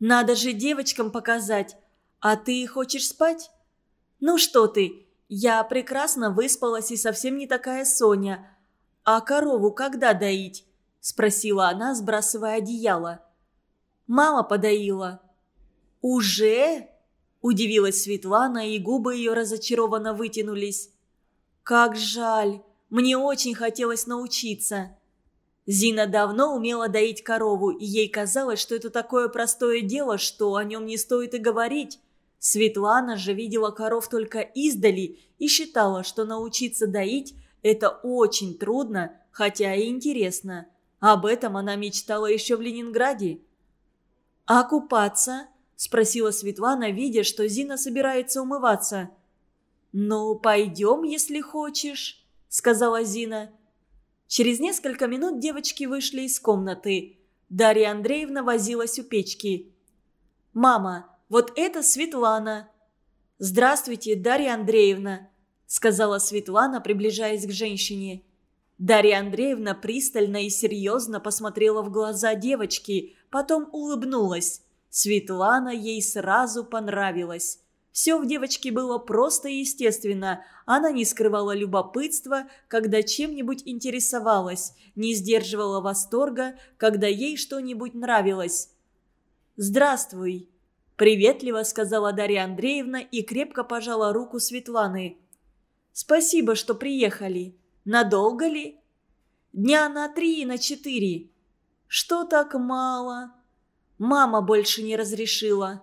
Надо же девочкам показать. А ты хочешь спать? Ну что ты, я прекрасно выспалась и совсем не такая Соня. А корову когда доить? Спросила она, сбрасывая одеяло. Мама подоила. Уже? Удивилась Светлана, и губы ее разочарованно вытянулись. «Как жаль! Мне очень хотелось научиться!» Зина давно умела доить корову, и ей казалось, что это такое простое дело, что о нем не стоит и говорить. Светлана же видела коров только издали и считала, что научиться доить – это очень трудно, хотя и интересно. Об этом она мечтала еще в Ленинграде. «А купаться?» – спросила Светлана, видя, что Зина собирается умываться – «Ну, пойдем, если хочешь», — сказала Зина. Через несколько минут девочки вышли из комнаты. Дарья Андреевна возилась у печки. «Мама, вот это Светлана!» «Здравствуйте, Дарья Андреевна!» — сказала Светлана, приближаясь к женщине. Дарья Андреевна пристально и серьезно посмотрела в глаза девочки, потом улыбнулась. Светлана ей сразу понравилась. Все в девочке было просто и естественно. Она не скрывала любопытства, когда чем-нибудь интересовалась, не сдерживала восторга, когда ей что-нибудь нравилось. «Здравствуй», – приветливо сказала Дарья Андреевна и крепко пожала руку Светланы. «Спасибо, что приехали. Надолго ли?» «Дня на три и на четыре». «Что так мало?» «Мама больше не разрешила».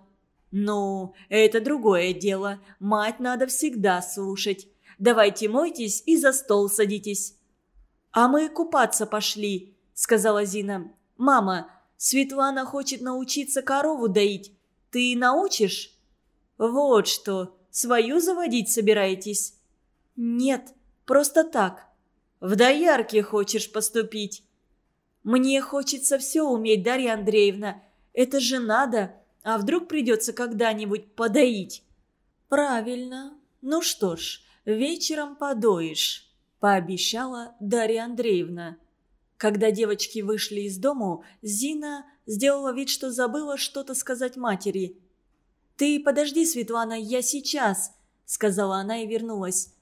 «Ну, это другое дело. Мать надо всегда слушать. Давайте мойтесь и за стол садитесь». «А мы купаться пошли», — сказала Зина. «Мама, Светлана хочет научиться корову доить. Ты научишь?» «Вот что, свою заводить собираетесь?» «Нет, просто так. В доярке хочешь поступить?» «Мне хочется все уметь, Дарья Андреевна. Это же надо. А вдруг придется когда-нибудь подоить? Правильно. Ну что ж, вечером подоишь, пообещала Дарья Андреевна. Когда девочки вышли из дому, Зина сделала вид, что забыла что-то сказать матери. «Ты подожди, Светлана, я сейчас», — сказала она и вернулась.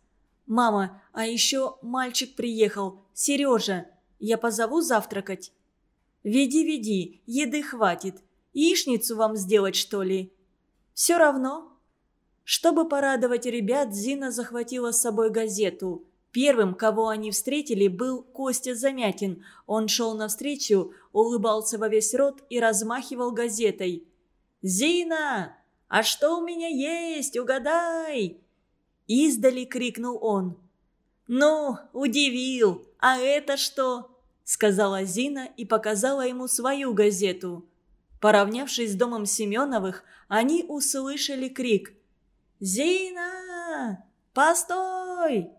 «Мама, а еще мальчик приехал, Сережа. Я позову завтракать?» «Веди, веди, еды хватит. Яичницу вам сделать, что ли?» «Все равно». Чтобы порадовать ребят, Зина захватила с собой газету. Первым, кого они встретили, был Костя Замятин. Он шел навстречу, улыбался во весь рот и размахивал газетой. «Зина, а что у меня есть? Угадай!» Издали крикнул он. «Ну, удивил! А это что?» Сказала Зина и показала ему свою газету. Поравнявшись с домом Семеновых, они услышали крик «Зина! Постой!»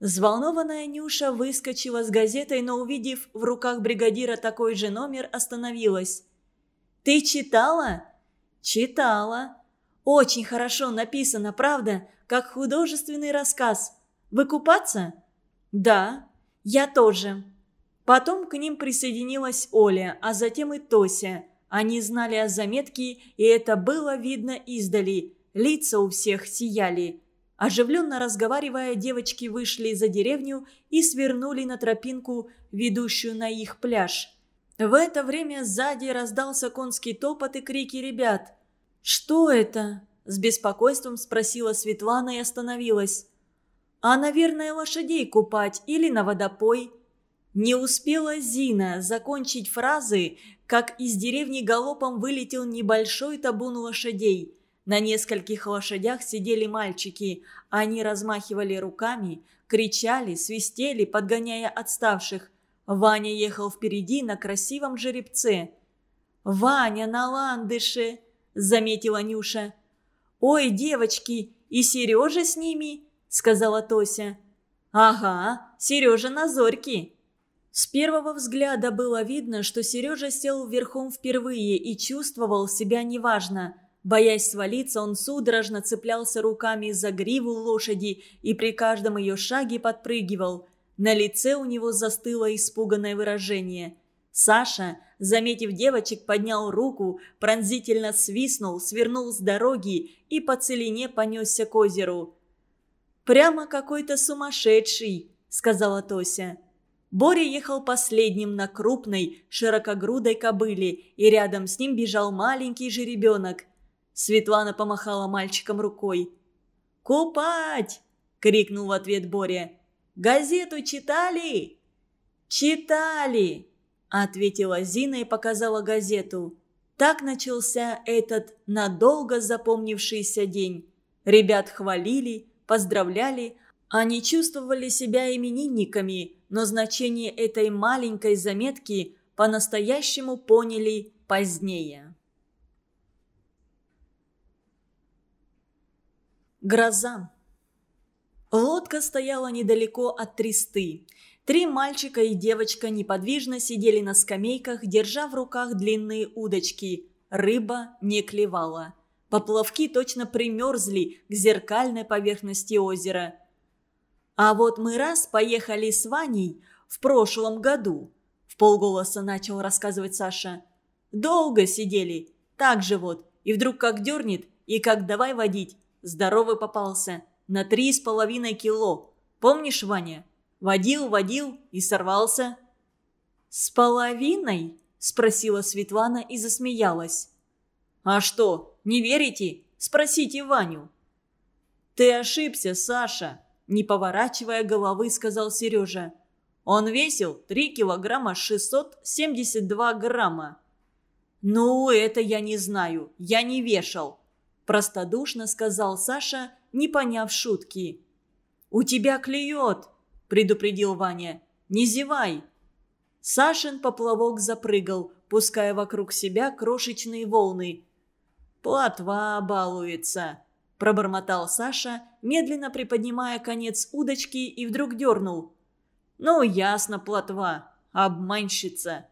Взволнованная Нюша выскочила с газетой, но, увидев в руках бригадира такой же номер, остановилась. «Ты читала?» «Читала. Очень хорошо написано, правда? Как художественный рассказ. Вы купаться?» «Да, я тоже». Потом к ним присоединилась Оля, а затем и Тося. Они знали о заметке, и это было видно издали. Лица у всех сияли. Оживленно разговаривая, девочки вышли за деревню и свернули на тропинку, ведущую на их пляж. В это время сзади раздался конский топот и крики ребят. «Что это?» – с беспокойством спросила Светлана и остановилась. А, наверное, лошадей купать или на водопой. Не успела Зина закончить фразы, как из деревни галопом вылетел небольшой табун лошадей. На нескольких лошадях сидели мальчики. Они размахивали руками, кричали, свистели, подгоняя отставших. Ваня ехал впереди на красивом жеребце. «Ваня на ландыше!» – заметила Нюша. «Ой, девочки, и Сережа с ними?» – сказала Тося. «Ага, Сережа на зорьке». С первого взгляда было видно, что Сережа сел верхом впервые и чувствовал себя неважно. Боясь свалиться, он судорожно цеплялся руками за гриву лошади и при каждом ее шаге подпрыгивал. На лице у него застыло испуганное выражение. Саша, заметив девочек, поднял руку, пронзительно свистнул, свернул с дороги и по целине понесся к озеру. «Прямо какой-то сумасшедший», — сказала Тося. Боря ехал последним на крупной, широкогрудой кобыле, и рядом с ним бежал маленький жеребенок. Светлана помахала мальчиком рукой. «Купать!» — крикнул в ответ Боря. «Газету читали?» «Читали!» — ответила Зина и показала газету. Так начался этот надолго запомнившийся день. Ребят хвалили, поздравляли, они чувствовали себя именинниками, но значение этой маленькой заметки по-настоящему поняли позднее. Гроза. Лодка стояла недалеко от тресты. Три мальчика и девочка неподвижно сидели на скамейках, держа в руках длинные удочки. Рыба не клевала. Поплавки точно примерзли к зеркальной поверхности озера. А вот мы раз поехали с Ваней в прошлом году, в полголоса начал рассказывать Саша. Долго сидели, так же вот, и вдруг как дернет, и как давай водить. Здоровый попался, на три с половиной кило. Помнишь, Ваня? Водил, водил и сорвался. «С половиной?» – спросила Светлана и засмеялась. «А что, не верите? Спросите Ваню». «Ты ошибся, Саша», не поворачивая головы, сказал Сережа. Он весил 3 килограмма 672 грамма. «Ну, это я не знаю, я не вешал», – простодушно сказал Саша, не поняв шутки. «У тебя клюет», – предупредил Ваня. «Не зевай». Сашин поплавок запрыгал, пуская вокруг себя крошечные волны. «Плотва балуется», пробормотал Саша, медленно приподнимая конец удочки и вдруг дернул. «Ну, ясно, плотва. Обманщица».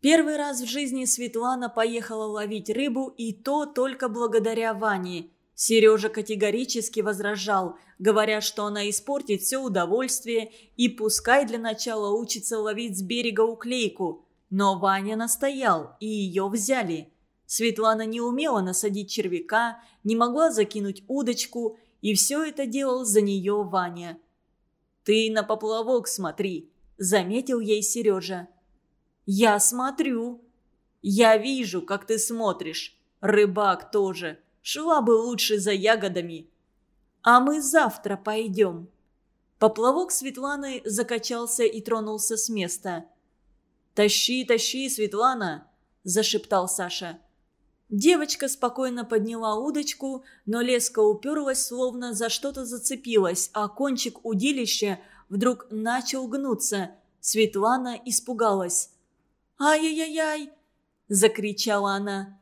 Первый раз в жизни Светлана поехала ловить рыбу, и то только благодаря Ване. Сережа категорически возражал, говоря, что она испортит все удовольствие и пускай для начала учится ловить с берега уклейку. Но Ваня настоял, и ее взяли. Светлана не умела насадить червяка, не могла закинуть удочку, и все это делал за нее Ваня. «Ты на поплавок смотри», — заметил ей Сережа. «Я смотрю». «Я вижу, как ты смотришь. Рыбак тоже. Шла бы лучше за ягодами». «А мы завтра пойдем». Поплавок Светланы закачался и тронулся с места. «Тащи, тащи, Светлана!» – зашептал Саша. Девочка спокойно подняла удочку, но леска уперлась, словно за что-то зацепилась, а кончик удилища вдруг начал гнуться. Светлана испугалась. «Ай-яй-яй!» – закричала она.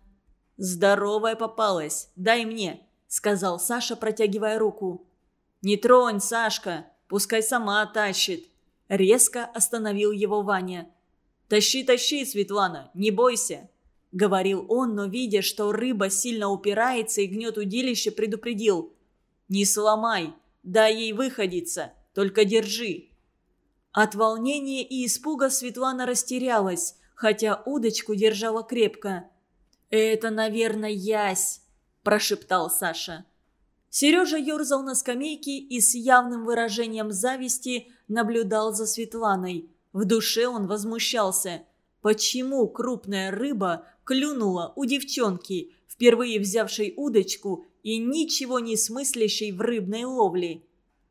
«Здоровая попалась, дай мне», – сказал Саша, протягивая руку. «Не тронь, Сашка, пускай сама тащит», – резко остановил его Ваня. «Тащи, тащи, Светлана, не бойся». — говорил он, но, видя, что рыба сильно упирается и гнет удилище, предупредил. «Не сломай, дай ей выходиться, только держи». От волнения и испуга Светлана растерялась, хотя удочку держала крепко. «Это, наверное, ясь», – прошептал Саша. Сережа ерзал на скамейке и с явным выражением зависти наблюдал за Светланой. В душе он возмущался. Почему крупная рыба клюнула у девчонки, впервые взявшей удочку и ничего не смыслящей в рыбной ловле.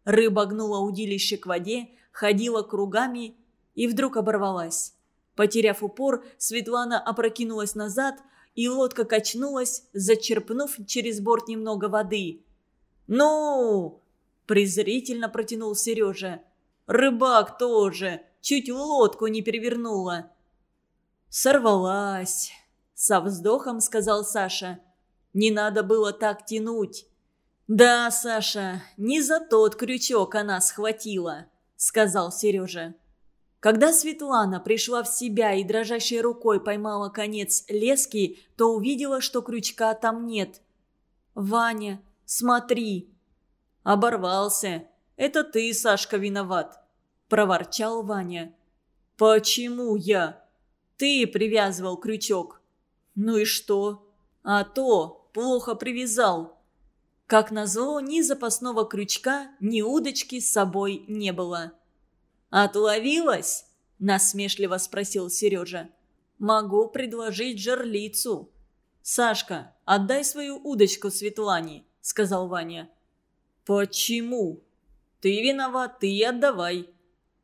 Рыба гнула удилище к воде, ходила кругами и вдруг оборвалась. Потеряв упор, Светлана опрокинулась назад, и лодка качнулась, зачерпнув через борт немного воды. «Ну!» – презрительно протянул Сережа. «Рыбак тоже! Чуть лодку не перевернула!» «Сорвалась!» – со вздохом сказал Саша. «Не надо было так тянуть!» «Да, Саша, не за тот крючок она схватила», — сказал Сережа. Когда Светлана пришла в себя и дрожащей рукой поймала конец лески, то увидела, что крючка там нет. «Ваня, смотри!» «Оборвался. Это ты, Сашка, виноват», — проворчал Ваня. «Почему я?» «Ты привязывал крючок». «Ну и что?» «А то, плохо привязал. Как назло, ни запасного крючка, ни удочки с собой не было. «Отловилась?» – насмешливо спросил Сережа. «Могу предложить жерлицу». «Сашка, отдай свою удочку Светлане», – сказал Ваня. «Почему?» «Ты виноват, ты отдавай».